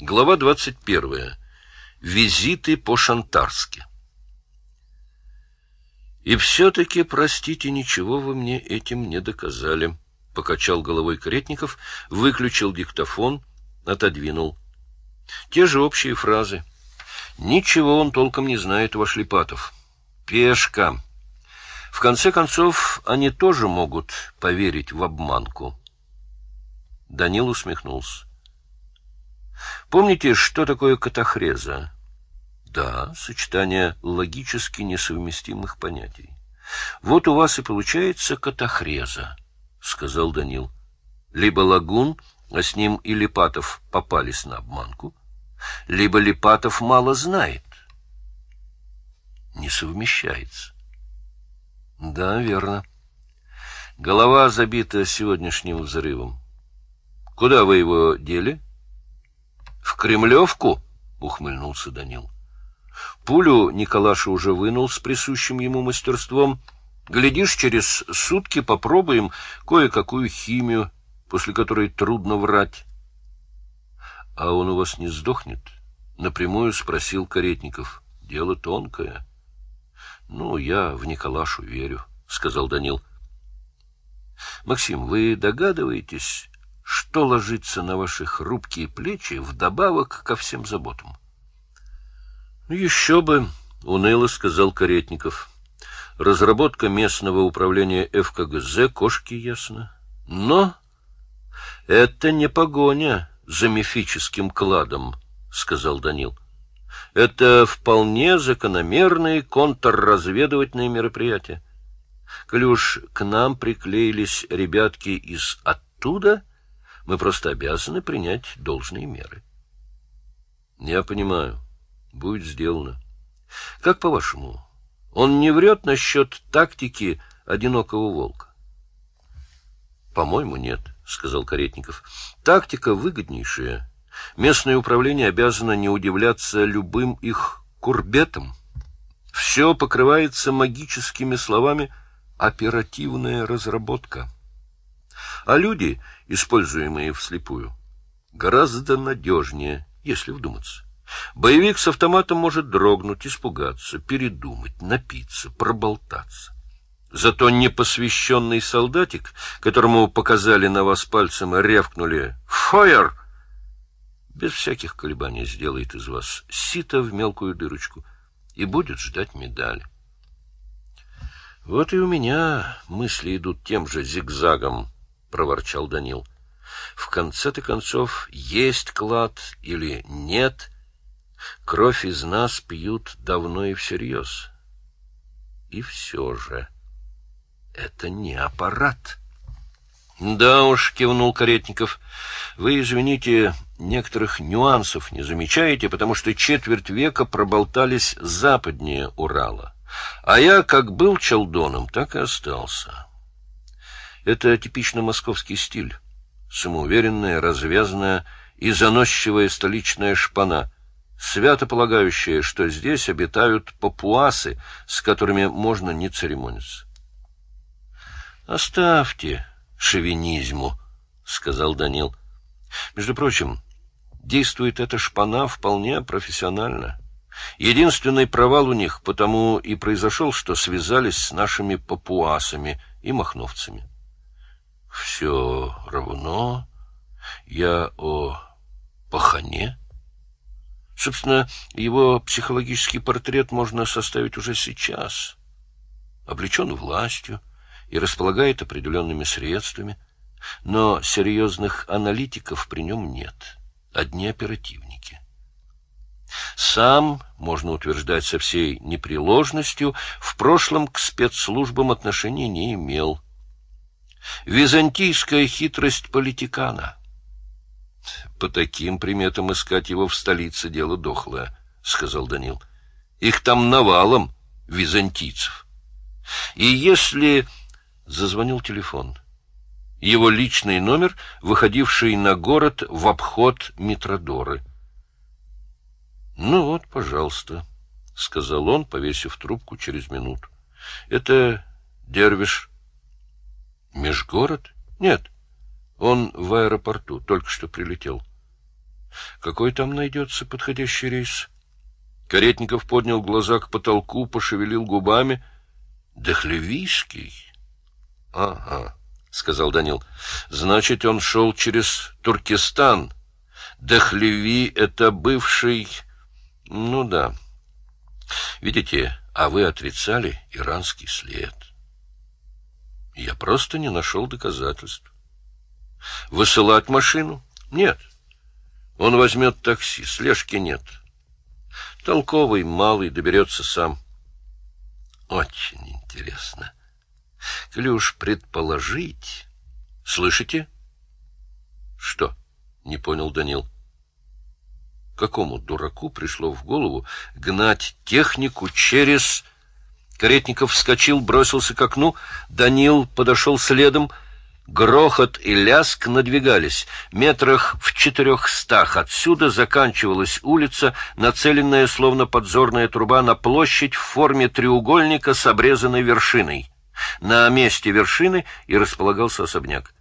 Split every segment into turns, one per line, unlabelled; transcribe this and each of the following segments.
Глава 21. Визиты по-шантарски. «И все-таки, простите, ничего вы мне этим не доказали», — покачал головой Каретников, выключил диктофон, отодвинул. Те же общие фразы. Ничего он толком не знает, ваш Липатов. Пешка. В конце концов, они тоже могут поверить в обманку. Данил усмехнулся. Помните, что такое катахреза? Да, сочетание логически несовместимых понятий. Вот у вас и получается катахреза, сказал Данил. Либо лагун, а с ним и Липатов попались на обманку, либо Липатов мало знает. Не совмещается. Да, верно. Голова забита сегодняшним взрывом. Куда вы его дели? — в Кремлевку? — ухмыльнулся Данил. Пулю Николаша уже вынул с присущим ему мастерством. Глядишь, через сутки попробуем кое-какую химию, после которой трудно врать. — А он у вас не сдохнет? — напрямую спросил Каретников. — Дело тонкое. — Ну, я в Николашу верю, — сказал Данил. — Максим, вы догадываетесь, что ложится на ваши хрупкие плечи вдобавок ко всем заботам. — Еще бы, — уныло сказал Каретников. — Разработка местного управления ФКГЗ кошки ясно. Но это не погоня за мифическим кладом, — сказал Данил. — Это вполне закономерные контрразведывательные мероприятия. Клюш, к нам приклеились ребятки из оттуда — мы просто обязаны принять должные меры. Я понимаю. Будет сделано. Как по-вашему, он не врет насчет тактики одинокого волка? По-моему, нет, сказал Каретников. Тактика выгоднейшая. Местное управление обязано не удивляться любым их курбетам. Все покрывается магическими словами «оперативная разработка». А люди используемые вслепую, гораздо надежнее, если вдуматься. Боевик с автоматом может дрогнуть, испугаться, передумать, напиться, проболтаться. Зато непосвященный солдатик, которому показали на вас пальцем и рявкнули «Фойер!», без всяких колебаний сделает из вас сито в мелкую дырочку и будет ждать медали. Вот и у меня мысли идут тем же зигзагом. — проворчал Данил. — В конце-то концов, есть клад или нет, кровь из нас пьют давно и всерьез. И все же это не аппарат. — Да уж, — кивнул Каретников, — вы, извините, некоторых нюансов не замечаете, потому что четверть века проболтались западнее Урала. А я как был челдоном, так и остался. — это типично московский стиль. Самоуверенная, развязанная и заносчивая столичная шпана, свято полагающая, что здесь обитают папуасы, с которыми можно не церемониться. «Оставьте шовинизму», — сказал Данил. «Между прочим, действует эта шпана вполне профессионально». Единственный провал у них потому и произошел, что связались с нашими папуасами и махновцами все равно я о Пахане. Собственно, его психологический портрет можно составить уже сейчас. Облечен властью и располагает определенными средствами, но серьезных аналитиков при нем нет, одни оперативники. Сам, можно утверждать со всей непреложностью, в прошлом к спецслужбам отношения не имел – Византийская хитрость политикана. По таким приметам искать его в столице дело дохлое, — сказал Данил. Их там навалом, византийцев. И если... Зазвонил телефон. Его личный номер, выходивший на город в обход Митродоры. — Ну вот, пожалуйста, — сказал он, повесив трубку через минуту. — Это Дервиш Межгород? Нет. Он в аэропорту, только что прилетел. Как Какой там найдется подходящий рейс? Каретников поднял глаза к потолку, пошевелил губами. Дохлевийский? Ага, сказал Данил. Значит, он шел через Туркестан. Дохлеви — это бывший... Ну да. Видите, а вы отрицали иранский след. Я просто не нашел доказательств. Высылать машину? Нет. Он возьмет такси, слежки нет. Толковый, малый, доберется сам. Очень интересно. Клюш предположить... Слышите? Что? Не понял Данил. Какому дураку пришло в голову гнать технику через... Каретников вскочил, бросился к окну. Данил подошел следом. Грохот и ляск надвигались. Метрах в четырехстах отсюда заканчивалась улица, нацеленная, словно подзорная труба, на площадь в форме треугольника с обрезанной вершиной. На месте вершины и располагался особняк.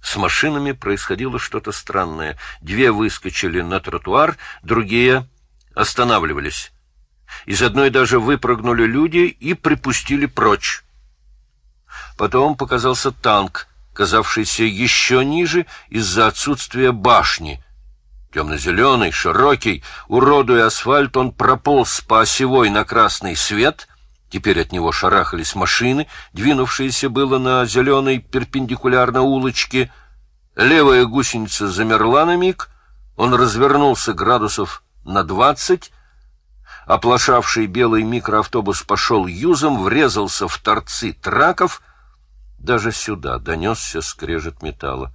С машинами происходило что-то странное. Две выскочили на тротуар, другие останавливались. Из одной даже выпрыгнули люди и припустили прочь. Потом показался танк, казавшийся еще ниже из-за отсутствия башни. Темно-зеленый, широкий, уродуя асфальт, он прополз по осевой на красный свет. Теперь от него шарахались машины, двинувшиеся было на зеленой перпендикулярно улочке. Левая гусеница замерла на миг, он развернулся градусов на двадцать, Оплошавший белый микроавтобус пошел юзом, врезался в торцы траков. Даже сюда донесся скрежет металла.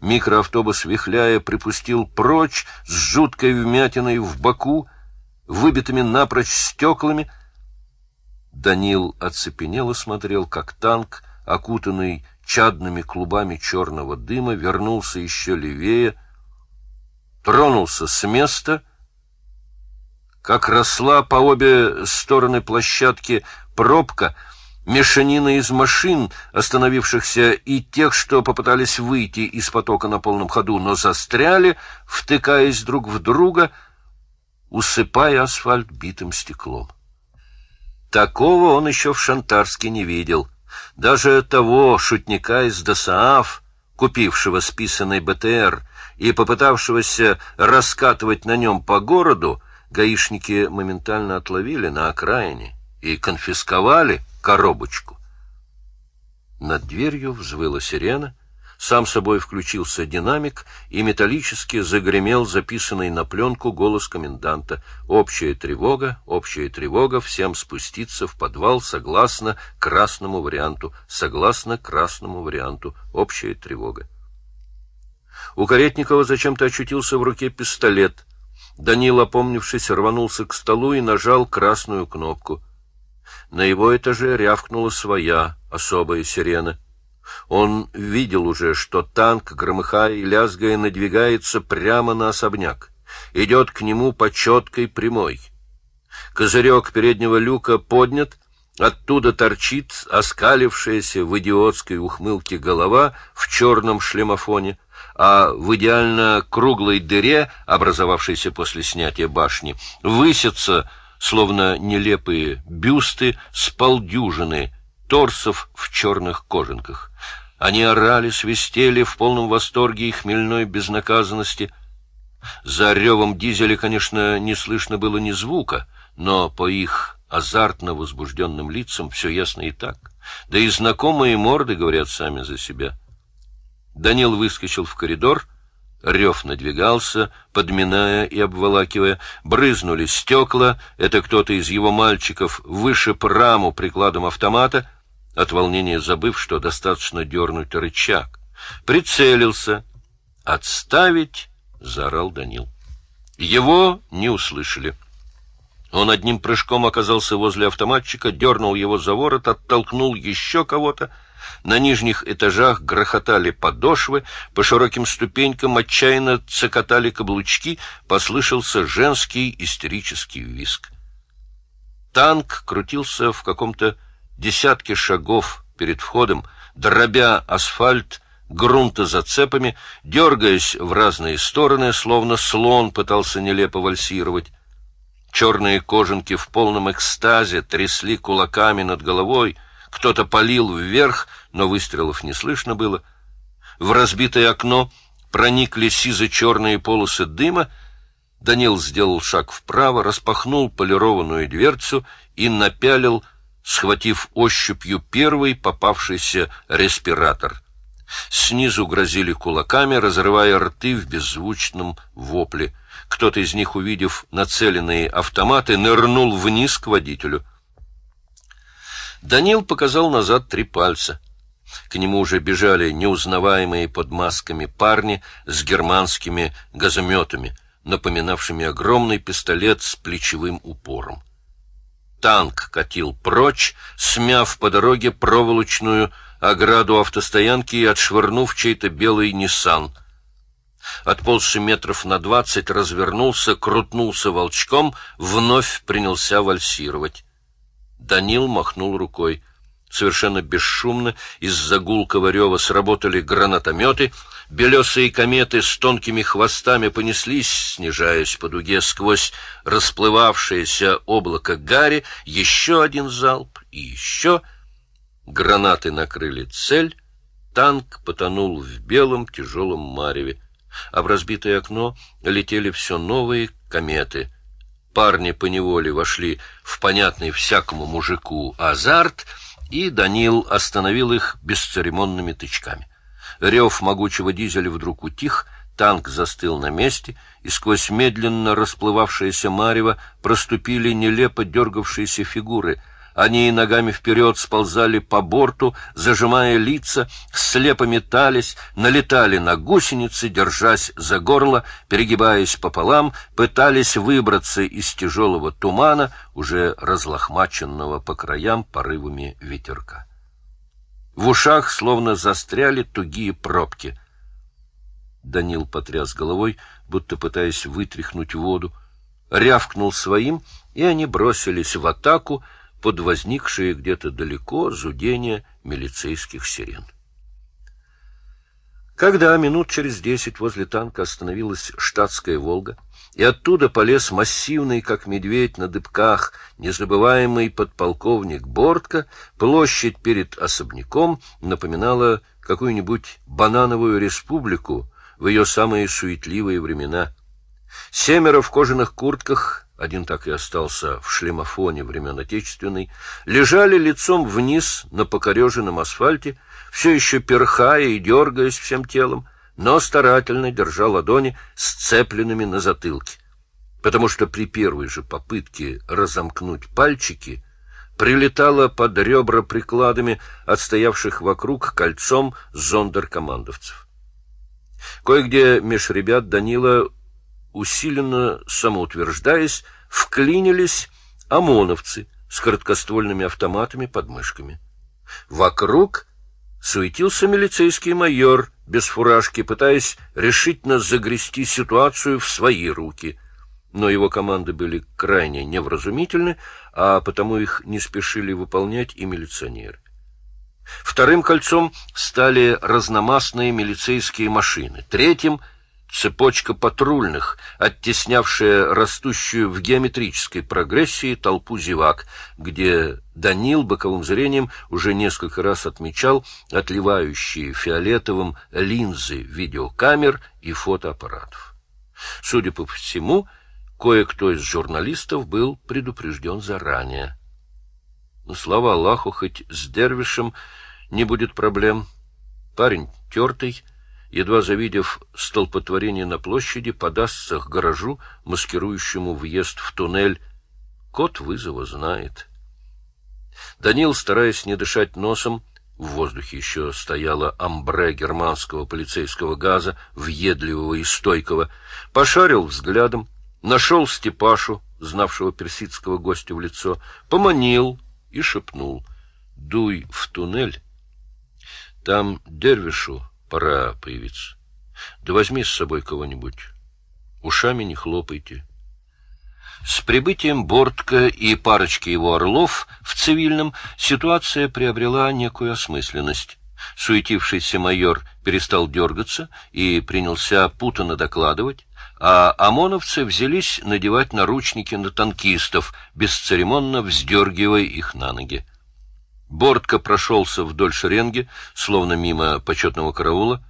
Микроавтобус, вихляя, припустил прочь с жуткой вмятиной в боку, выбитыми напрочь стеклами. Данил оцепенел и смотрел, как танк, окутанный чадными клубами черного дыма, вернулся еще левее, тронулся с места — как росла по обе стороны площадки пробка, мешанина из машин, остановившихся, и тех, что попытались выйти из потока на полном ходу, но застряли, втыкаясь друг в друга, усыпая асфальт битым стеклом. Такого он еще в Шантарске не видел. Даже того шутника из ДОСААФ, купившего списанный БТР и попытавшегося раскатывать на нем по городу, гаишники моментально отловили на окраине и конфисковали коробочку. Над дверью взвыла сирена, сам собой включился динамик, и металлически загремел записанный на пленку голос коменданта. «Общая тревога, общая тревога, всем спуститься в подвал согласно красному варианту, согласно красному варианту, общая тревога». У Каретникова зачем-то очутился в руке пистолет — Данил, опомнившись, рванулся к столу и нажал красную кнопку. На его этаже рявкнула своя особая сирена. Он видел уже, что танк, громыхая и лязгая, надвигается прямо на особняк. Идет к нему по четкой прямой. Козырек переднего люка поднят, оттуда торчит оскалившаяся в идиотской ухмылке голова в черном шлемофоне — а в идеально круглой дыре, образовавшейся после снятия башни, высятся, словно нелепые бюсты с полдюжины торсов в черных кожанках. Они орали, свистели в полном восторге и хмельной безнаказанности. За ревом дизеля, конечно, не слышно было ни звука, но по их азартно возбужденным лицам все ясно и так. Да и знакомые морды говорят сами за себя — Данил выскочил в коридор, рев надвигался, подминая и обволакивая, брызнули стекла, это кто-то из его мальчиков вышиб раму прикладом автомата, от волнения забыв, что достаточно дернуть рычаг. Прицелился. «Отставить!» — заорал Данил. Его не услышали. Он одним прыжком оказался возле автоматчика, дернул его за ворот, оттолкнул еще кого-то, на нижних этажах грохотали подошвы, по широким ступенькам отчаянно цокотали каблучки, послышался женский истерический визг. Танк крутился в каком-то десятке шагов перед входом, дробя асфальт грунта зацепами, дергаясь в разные стороны, словно слон пытался нелепо вальсировать. Черные кожанки в полном экстазе трясли кулаками над головой, кто-то палил вверх, но выстрелов не слышно было. В разбитое окно проникли сизо-черные полосы дыма, Данил сделал шаг вправо, распахнул полированную дверцу и напялил, схватив ощупью первый попавшийся респиратор. Снизу грозили кулаками, разрывая рты в беззвучном вопле. Кто-то из них, увидев нацеленные автоматы, нырнул вниз к водителю. Данил показал назад три пальца. К нему уже бежали неузнаваемые под масками парни с германскими газометами, напоминавшими огромный пистолет с плечевым упором. Танк катил прочь, смяв по дороге проволочную ограду автостоянки и отшвырнув чей-то белый «Ниссан». Отползший метров на двадцать развернулся, крутнулся волчком, вновь принялся вальсировать. Данил махнул рукой. Совершенно бесшумно из-за гулкого рева сработали гранатометы, белесые кометы с тонкими хвостами понеслись, снижаясь по дуге сквозь расплывавшееся облако гари, еще один залп и еще... Гранаты накрыли цель, танк потонул в белом тяжелом мареве, а в разбитое окно летели все новые кометы — Парни поневоле вошли в понятный всякому мужику азарт, и Данил остановил их бесцеремонными тычками. Рев могучего дизеля вдруг утих, танк застыл на месте, и сквозь медленно расплывавшееся марево проступили нелепо дергавшиеся фигуры — они ногами вперед сползали по борту, зажимая лица, слепо метались, налетали на гусеницы, держась за горло, перегибаясь пополам, пытались выбраться из тяжелого тумана, уже разлохмаченного по краям порывами ветерка. В ушах словно застряли тугие пробки. Данил потряс головой, будто пытаясь вытряхнуть воду, рявкнул своим, и они бросились в атаку, под возникшее где-то далеко зудение милицейских сирен. Когда минут через десять возле танка остановилась штатская «Волга», и оттуда полез массивный, как медведь на дыбках, незабываемый подполковник Бортко, площадь перед особняком напоминала какую-нибудь банановую республику в ее самые суетливые времена. Семеро в кожаных куртках один так и остался в шлемофоне времен Отечественной, лежали лицом вниз на покореженном асфальте, все еще перхая и дергаясь всем телом, но старательно держа ладони сцепленными на затылке, потому что при первой же попытке разомкнуть пальчики прилетало под ребра прикладами отстоявших вокруг кольцом зондеркомандовцев. Кое-где меж ребят Данила усиленно самоутверждаясь, вклинились ОМОНовцы с короткоствольными автоматами под мышками. Вокруг суетился милицейский майор без фуражки, пытаясь решительно загрести ситуацию в свои руки. Но его команды были крайне невразумительны, а потому их не спешили выполнять и милиционеры. Вторым кольцом стали разномастные милицейские машины, третьим — цепочка патрульных, оттеснявшая растущую в геометрической прогрессии толпу зевак, где Данил боковым зрением уже несколько раз отмечал отливающие фиолетовым линзы видеокамер и фотоаппаратов. Судя по всему, кое-кто из журналистов был предупрежден заранее. Слава Аллаху, хоть с Дервишем не будет проблем. Парень тертый, едва завидев столпотворение на площади, подастся к гаражу, маскирующему въезд в туннель. Код вызова знает. Данил, стараясь не дышать носом, в воздухе еще стояло амбре германского полицейского газа, въедливого и стойкого, пошарил взглядом, нашел Степашу, знавшего персидского гостя в лицо, поманил и шепнул «Дуй в туннель, там дервишу Пора появиться. Да возьми с собой кого-нибудь. Ушами не хлопайте. С прибытием Бортка и парочки его орлов в цивильном ситуация приобрела некую осмысленность. Суетившийся майор перестал дергаться и принялся путанно докладывать, а ОМОНовцы взялись надевать наручники на танкистов, бесцеремонно вздергивая их на ноги. Бортко прошелся вдоль шеренги, словно мимо почетного караула.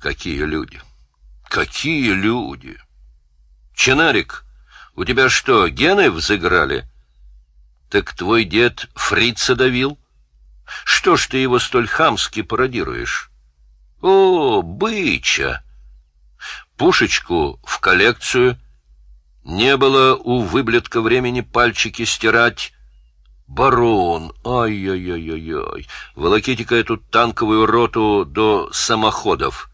Какие люди! Какие люди! Чинарик, у тебя что, гены взыграли? Так твой дед фрица давил? Что ж ты его столь хамски пародируешь? О, быча! Пушечку в коллекцию. Не было у выблетка времени пальчики стирать. Барон, ай-яй-яй-яй, волоките-ка эту танковую роту до самоходов.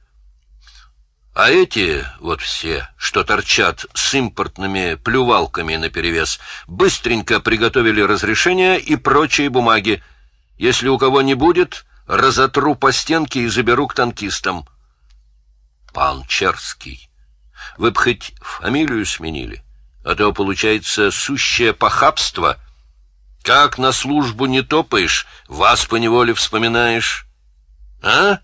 А эти, вот все, что торчат с импортными плювалками наперевес, быстренько приготовили разрешения и прочие бумаги. Если у кого не будет, разотру по стенке и заберу к танкистам. Пан Черский, вы б хоть фамилию сменили, а то получается сущее похабство. Как на службу не топаешь, вас поневоле вспоминаешь. А?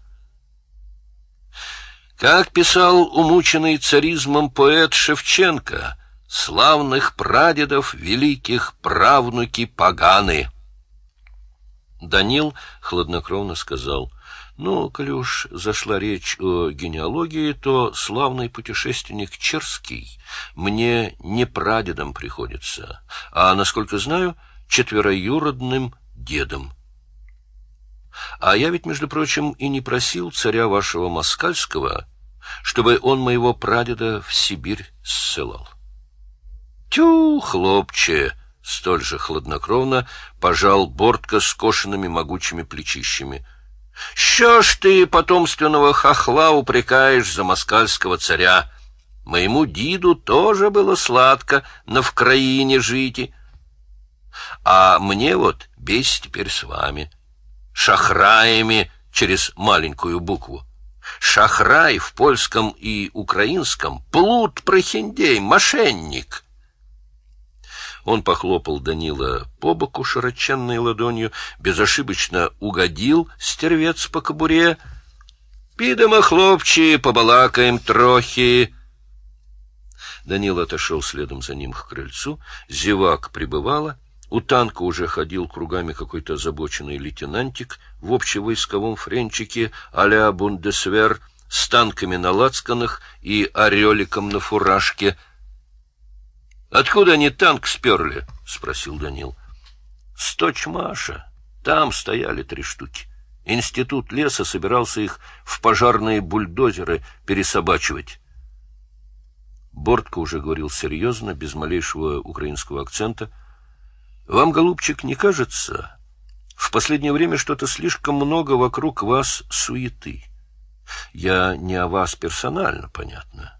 Как писал умученный царизмом поэт Шевченко, славных прадедов великих правнуки поганы. Данил хладнокровно сказал, «Ну, коли уж зашла речь о генеалогии, то славный путешественник Черский мне не прадедом приходится, а, насколько знаю, четвероюродным дедом. А я ведь, между прочим, и не просил царя вашего москальского, чтобы он моего прадеда в Сибирь ссылал. Тю, хлопче! Столь же хладнокровно пожал Бортко скошенными могучими плечищами. Що ж ты потомственного хохла упрекаешь за москальского царя? Моему диду тоже было сладко на Вкраине жить. А мне вот бесь теперь с вами шахраями через маленькую букву. Шахрай в польском и украинском — плут, прохиндей, мошенник. Он похлопал Данила по боку широченной ладонью, безошибочно угодил стервец по кобуре. «Підемо, хлопчи, побалакаем трохи!» Данил отошел следом за ним к крыльцу, зевак прибывала — у танка уже ходил кругами какой-то озабоченный лейтенантик в общевойсковом френчике а-ля Бундесвер с танками на лацканах и ореликом на фуражке. — Откуда они танк сперли? — спросил Данил. — Сточ Маша. Там стояли три штуки. Институт леса собирался их в пожарные бульдозеры пересобачивать. Бортко уже говорил серьезно, без малейшего украинского акцента — вам, голубчик, не кажется? В последнее время что-то слишком много вокруг вас суеты. Я не о вас персонально, понятно.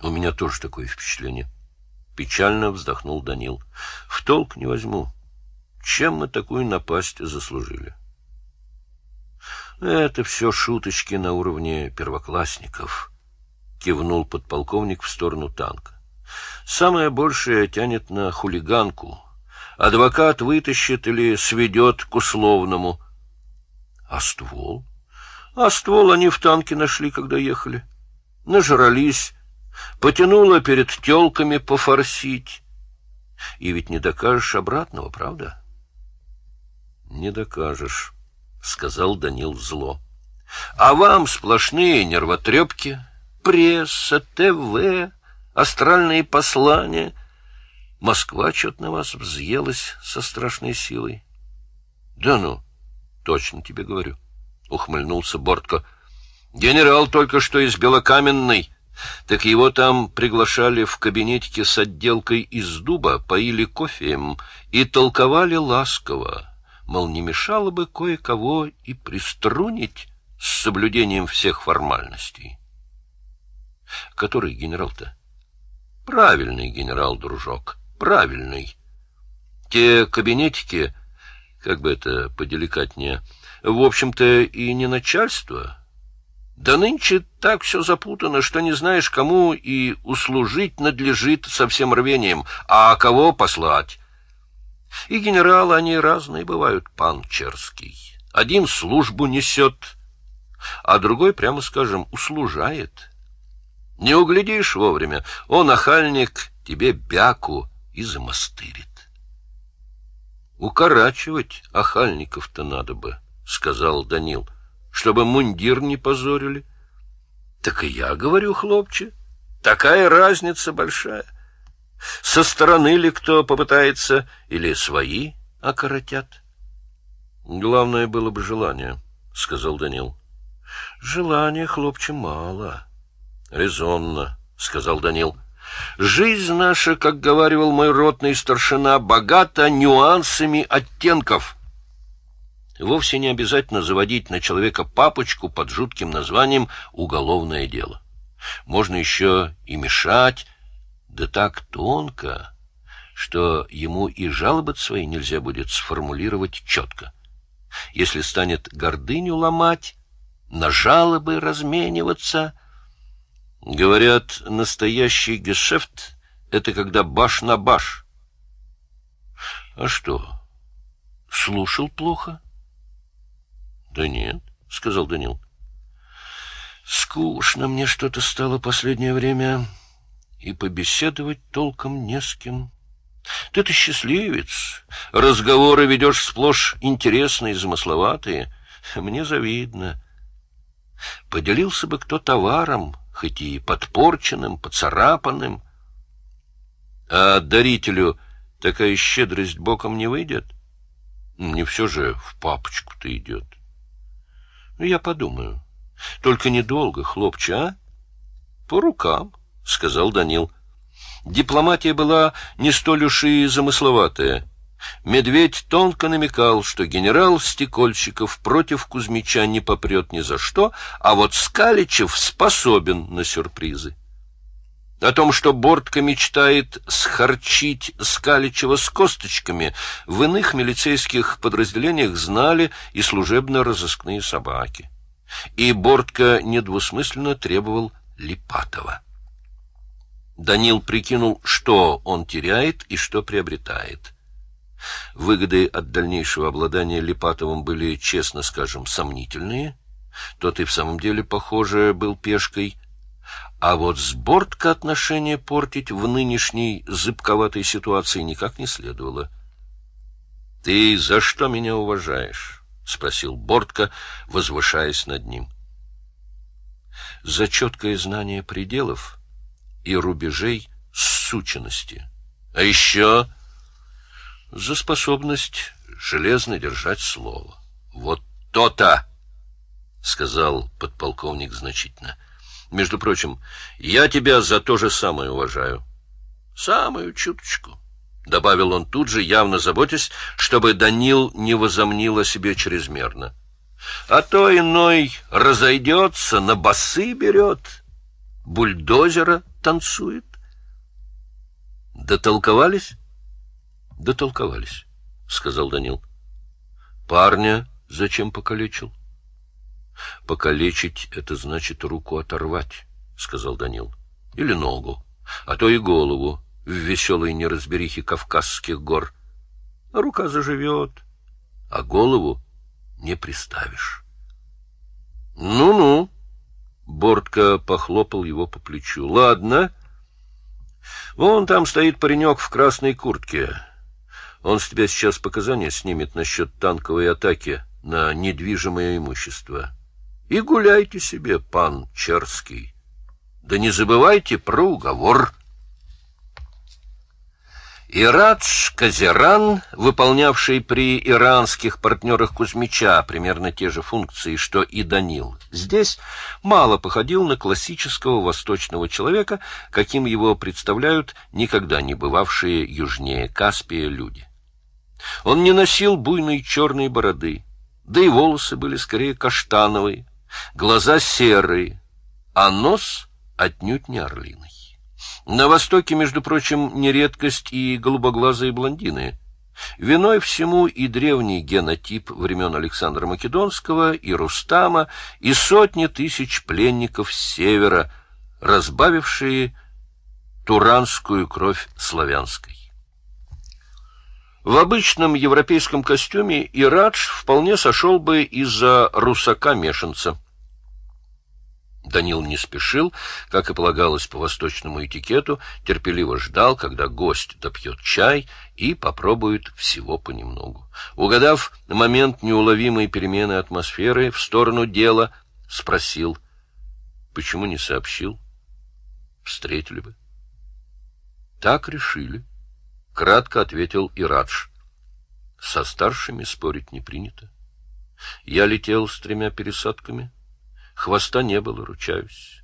У меня тоже такое впечатление. Печально вздохнул Данил. В толк не возьму. Чем мы такую напасть заслужили? Это все шуточки на уровне первоклассников. Кивнул подполковник в сторону танка. Самое большее тянет на хулиганку, адвокат вытащит или сведет к условному. А ствол? А ствол они в танке нашли, когда ехали. Нажрались, потянуло перед телками пофорсить. И ведь не докажешь обратного, правда? Не докажешь, сказал Данил зло. А вам сплошные нервотрепки, пресса, ТВ, астральные послания — Москва что-то на вас взъелась со страшной силой. — Да ну, точно тебе говорю, — ухмыльнулся Бортко. — Генерал только что из Белокаменной. Так его там приглашали в кабинетике с отделкой из дуба, поили кофеем и толковали ласково, мол, не мешало бы кое-кого и приструнить с соблюдением всех формальностей. Который генерал-то? Правильный генерал, дружок правильный. Те кабинетики, как бы это поделикатнее, в общем-то и не начальство. Да нынче так все запутано, что не знаешь, кому и услужить надлежит со всем рвением, а кого послать. И генералы они разные бывают, пан Черский. Один службу несет, а другой, прямо скажем, услужает. Не углядишь вовремя, он, охальник, тебе бяку и замастырит. Укорачивать охальников-то надо бы, — сказал Данил, — чтобы мундир не позорили. Так и я говорю, хлопче, такая разница большая. Со стороны ли кто попытается, или свои окоротят? Главное было бы желание, — сказал Данил. Желания, хлопче, мало. Резонно, — сказал Данил. Жизнь наша, как говаривал мой ротный старшина, богата нюансами оттенков. Вовсе не обязательно заводить на человека папочку под жутким названием «уголовное дело». Можно еще и мешать, да так тонко, что ему и жалобы свои нельзя будет сформулировать четко. Если станет гордыню ломать, на жалобы размениваться. Говорят, настоящий гешефт — это когда баш на баш. А что, слушал плохо? Да нет, — сказал Данил. Скучно мне что-то стало последнее время, и побеседовать толком не с кем. Ты-то счастливец, разговоры ведешь сплошь интересные, замысловатые. Мне завидно. Поделился бы кто товаром, хоть и подпорченным, поцарапанным. А дарителю такая щедрость боком не выйдет? Не все же в папочку-то идет. Ну, я подумаю. Только недолго, хлопче, а? По рукам, — сказал Данил. Дипломатия была не столь уж и замысловатая. Медведь тонко намекал, что генерал Стекольщиков против Кузьмича не попрет ни за что, а вот Скаличев способен на сюрпризы. О том, что Бортко мечтает схарчить Скаличева с косточками, в иных милицейских подразделениях знали и служебно-розыскные собаки. И Бортко недвусмысленно требовал Липатова. Данил прикинул, что он теряет и что приобретает. Выгоды от дальнейшего обладания Липатовым были, честно скажем, сомнительные. Тот и в самом деле, похоже, был пешкой. А вот с Бортко отношения портить в нынешней зыбковатой ситуации никак не следовало. — Ты за что меня уважаешь? — спросил Бортко, возвышаясь над ним. — За четкое знание пределов — и рубежей сученности. А еще за способность железно держать слово. Вот то-то, — сказал подполковник значительно. Между прочим, я тебя за то же самое уважаю. Самую чуточку. — добавил он тут же, явно заботясь, чтобы Данил не возомнил о себе чрезмерно. — А то иной разойдется, на басы берет, бульдозера танцует. Дотолковались? Дотолковались, сказал Данил. Парня зачем покалечил? Покалечить — это значит руку оторвать, сказал Данил. Или ногу, а то и голову в веселой неразберихе Кавказских гор. А рука заживет, а голову не приставишь. Ну-ну, Бортко похлопал его по плечу. — Ладно. Вон там стоит паренек в красной куртке. Он с тебя сейчас показания снимет насчет танковой атаки на недвижимое имущество. И гуляйте себе, пан Черский. Да не забывайте про уговор. — Ирадж Казеран, выполнявший при иранских партнерах Кузьмича примерно те же функции, что и Данил, здесь мало походил на классического восточного человека, каким его представляют никогда не бывавшие южнее Каспия люди. Он не носил буйной черной бороды, да и волосы были скорее каштановые, глаза серые, а нос отнюдь не орлиный. На Востоке, между прочим, не редкость и голубоглазые блондины. Виной всему и древний генотип времен Александра Македонского, и Рустама, и сотни тысяч пленников севера, разбавившие туранскую кровь славянской. В обычном европейском костюме Ирадж вполне сошел бы из-за русака-мешанца. Данил не спешил, как и полагалось по восточному этикету, терпеливо ждал, когда гость допьет чай и попробует всего понемногу. Угадав момент неуловимой перемены атмосферы в сторону дела, спросил, почему не сообщил? Встретили бы. Так решили. Кратко ответил Ирадж. Со старшими спорить не принято. Я летел с тремя пересадками — Хвоста не было, ручаюсь.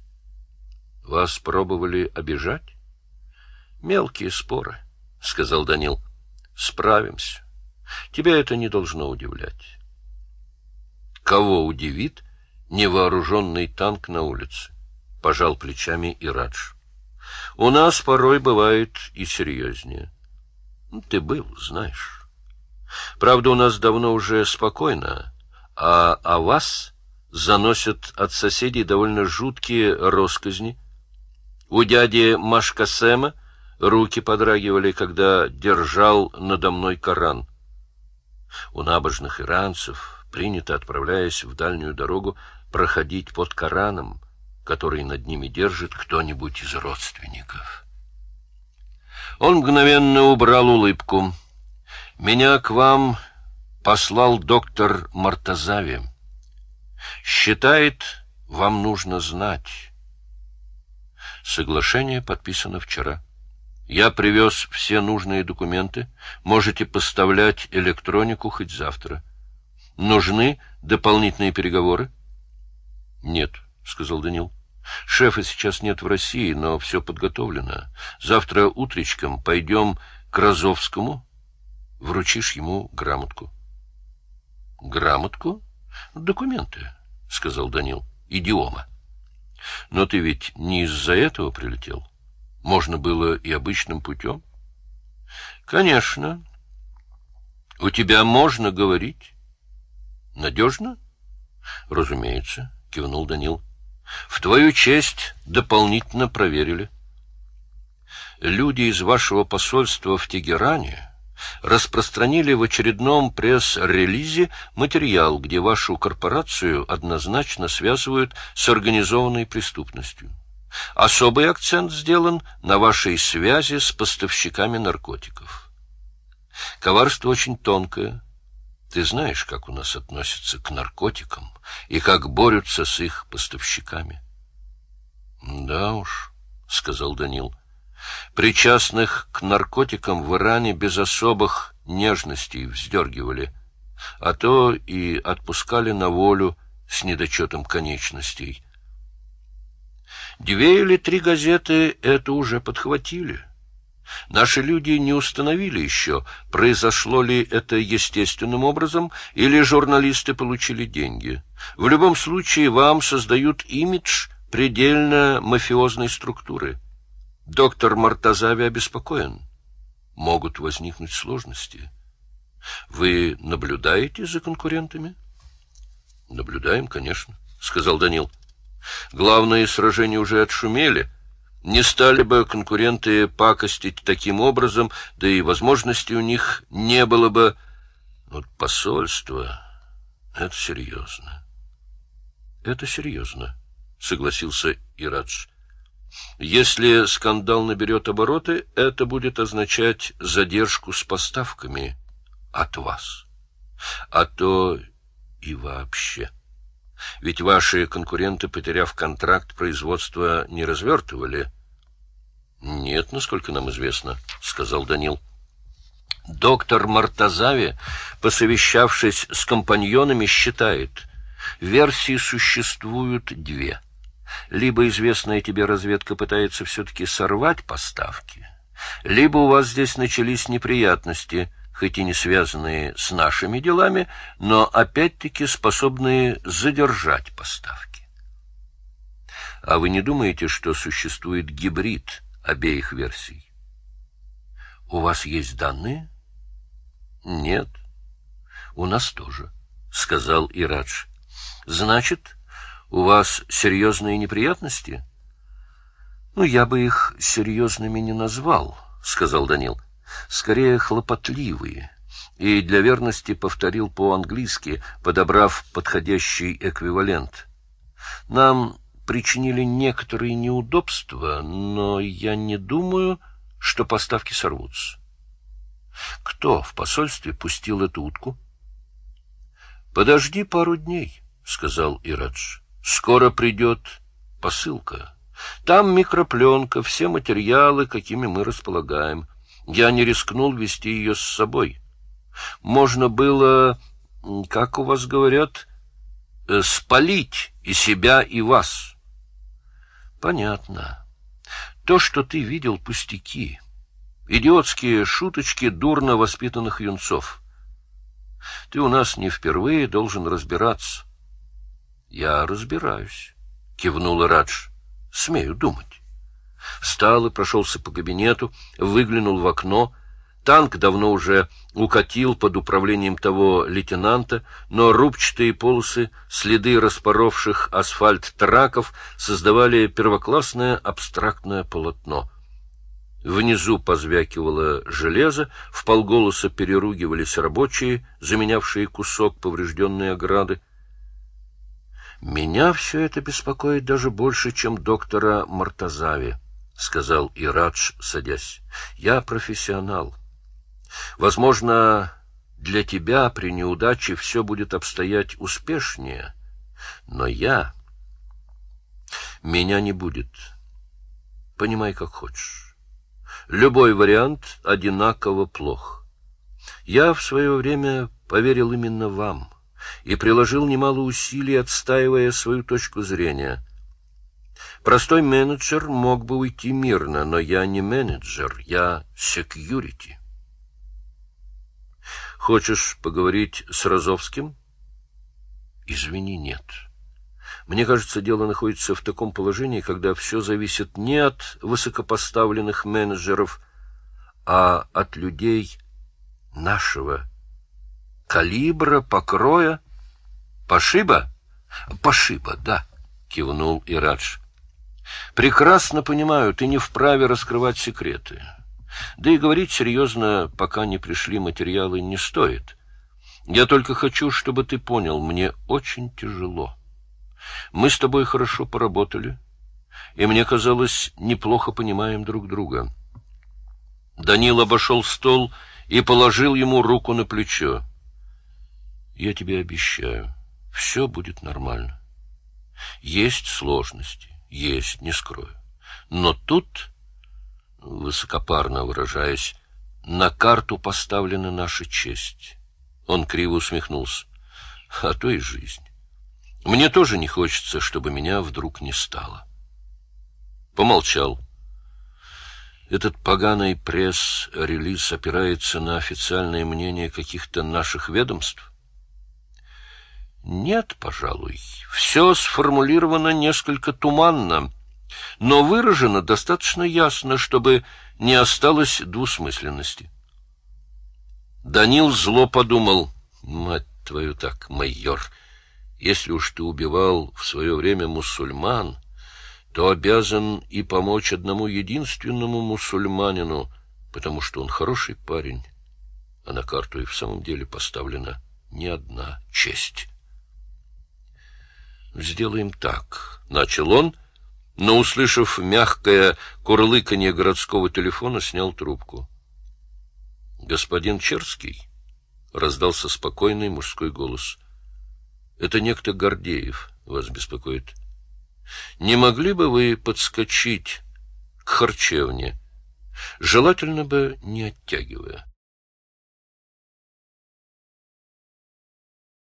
Вас пробовали обижать? Мелкие споры, — сказал Данил. Справимся. Тебя это не должно удивлять. Кого удивит невооруженный танк на улице? Пожал плечами и Радж. У нас порой бывает и серьезнее. Ну, ты был, знаешь. Правда, у нас давно уже спокойно, а о вас заносят от соседей довольно жуткие росказни. У дяди Машкасема руки подрагивали, когда держал надо мной Коран. У набожных иранцев принято, отправляясь в дальнюю дорогу, проходить под Кораном, который над ними держит кто-нибудь из родственников. Он мгновенно убрал улыбку. «Меня к вам послал доктор Мартазави. Считает, вам нужно знать. Соглашение подписано вчера. Я привез все нужные документы. Можете поставлять электронику хоть завтра. Нужны дополнительные переговоры? Нет, сказал Данил. Шефа сейчас нет в России, но все подготовлено. Завтра утречком пойдем к Розовскому. Вручишь ему грамотку. Грамотку? Документы. — сказал Данил. — Идиома. — Но ты ведь не из-за этого прилетел? Можно было и обычным путем? — Конечно. — У тебя можно говорить? — Надежно? — Разумеется, — кивнул Данил. — В твою честь дополнительно проверили. Люди из вашего посольства в Тегеране распространили в очередном пресс-релизе материал, где вашу корпорацию однозначно связывают с организованной преступностью. Особый акцент сделан на вашей связи с поставщиками наркотиков. Коварство очень тонкое. Ты знаешь, как у нас относятся к наркотикам и как борются с их поставщиками. — Да уж, — сказал Данил, — Причастных к наркотикам в Иране без особых нежностей вздергивали, а то и отпускали на волю с недочетом конечностей. Две или три газеты это уже подхватили. Наши люди не установили еще, произошло ли это естественным образом, или журналисты получили деньги. В любом случае вам создают имидж предельно мафиозной структуры. Доктор Мартазави обеспокоен. Могут возникнуть сложности. Вы наблюдаете за конкурентами? Наблюдаем, конечно, сказал Данил. Главные сражения уже отшумели. Не стали бы конкуренты пакостить таким образом, да и возможности у них не было бы. Вот посольство — это серьезно. — Это серьезно, — согласился Ирадж. Если скандал наберет обороты, это будет означать задержку с поставками от вас. А то и вообще. Ведь ваши конкуренты, потеряв контракт, производства не развертывали. — Нет, насколько нам известно, — сказал Данил. Доктор Мартазави, посовещавшись с компаньонами, считает, версии существуют две — либо известная тебе разведка пытается все-таки сорвать поставки, либо у вас здесь начались неприятности, хоть и не связанные с нашими делами, но опять-таки способные задержать поставки. А вы не думаете, что существует гибрид обеих версий? У вас есть данные? Нет. У нас тоже, сказал Ирадж. Значит, у вас серьезные неприятности? Ну, я бы их серьезными не назвал, сказал Данил. Скорее хлопотливые, и для верности повторил по-английски, подобрав подходящий эквивалент. Нам причинили некоторые неудобства, но я не думаю, что поставки сорвутся. Кто в посольстве пустил эту утку? — Подожди пару дней, — сказал Ирадж. — Скоро придет посылка. Там микропленка, все материалы, какими мы располагаем. Я не рискнул вести ее с собой. Можно было, как у вас говорят, э, спалить и себя, и вас. Понятно. То, что ты видел, пустяки. Идиотские шуточки дурно воспитанных юнцов. Ты у нас не впервые должен разбираться. Я разбираюсь, кивнула Радж. Смею думать. Встал и прошелся по кабинету, выглянул в окно. Танк давно уже укатил под управлением того лейтенанта, но рубчатые полосы, следы распоровших асфальт траков создавали первоклассное абстрактное полотно. Внизу позвякивало железо, в полголоса переругивались рабочие, заменявшие кусок поврежденной ограды. Меня все это беспокоит даже больше, чем доктора Мартазави, сказал Ирадж, садясь. Я профессионал. Возможно, для тебя при неудаче все будет обстоять успешнее, но я... Меня не будет. Понимай, как хочешь. Любой вариант одинаково плох. Я в свое время поверил именно вам и приложил немало усилий, отстаивая свою точку зрения. Простой менеджер мог бы уйти мирно, но я не менеджер, я секьюрити. Хочешь поговорить с Розовским? Извини, нет. Мне кажется, дело находится в таком положении, когда все зависит не от высокопоставленных менеджеров, а от людей нашего калибра, покроя. Пошиба? Пошиба, да, кивнул Ирадж. Прекрасно понимаю, ты не вправе раскрывать секреты. Да и говорить серьезно, пока не пришли материалы, не стоит. Я только хочу, чтобы ты понял, мне очень тяжело. Мы с тобой хорошо поработали, и мне казалось, неплохо понимаем друг друга. Данил обошел стол и положил ему руку на плечо. Я тебе обещаю, все будет нормально. Есть сложности, есть, не скрою. Но тут, высокопарно выражаясь, на карту поставлена наша честь. Он криво усмехнулся. А то и жизнь. Мне тоже не хочется, чтобы меня вдруг не стало. Помолчал. Этот поганый пресс-релиз опирается на официальное мнение каких-то наших ведомств? Нет, пожалуй. Все сформулировано несколько туманно, но выражено достаточно ясно, чтобы не осталось двусмысленности. Данил зло подумал. Мать твою так, майор, если уж ты убивал в свое время мусульман, то обязан и помочь одному единственному мусульманину, потому что он хороший парень, а на карту и в самом деле поставлена не одна честь. «Сделаем так», — начал он, но, услышав мягкое курлыканье городского телефона, снял трубку. «Господин Черский?» — раздался спокойный мужской голос. «Это некто Гордеев вас беспокоит. Не могли бы вы подскочить к харчевне, желательно бы не оттягивая?»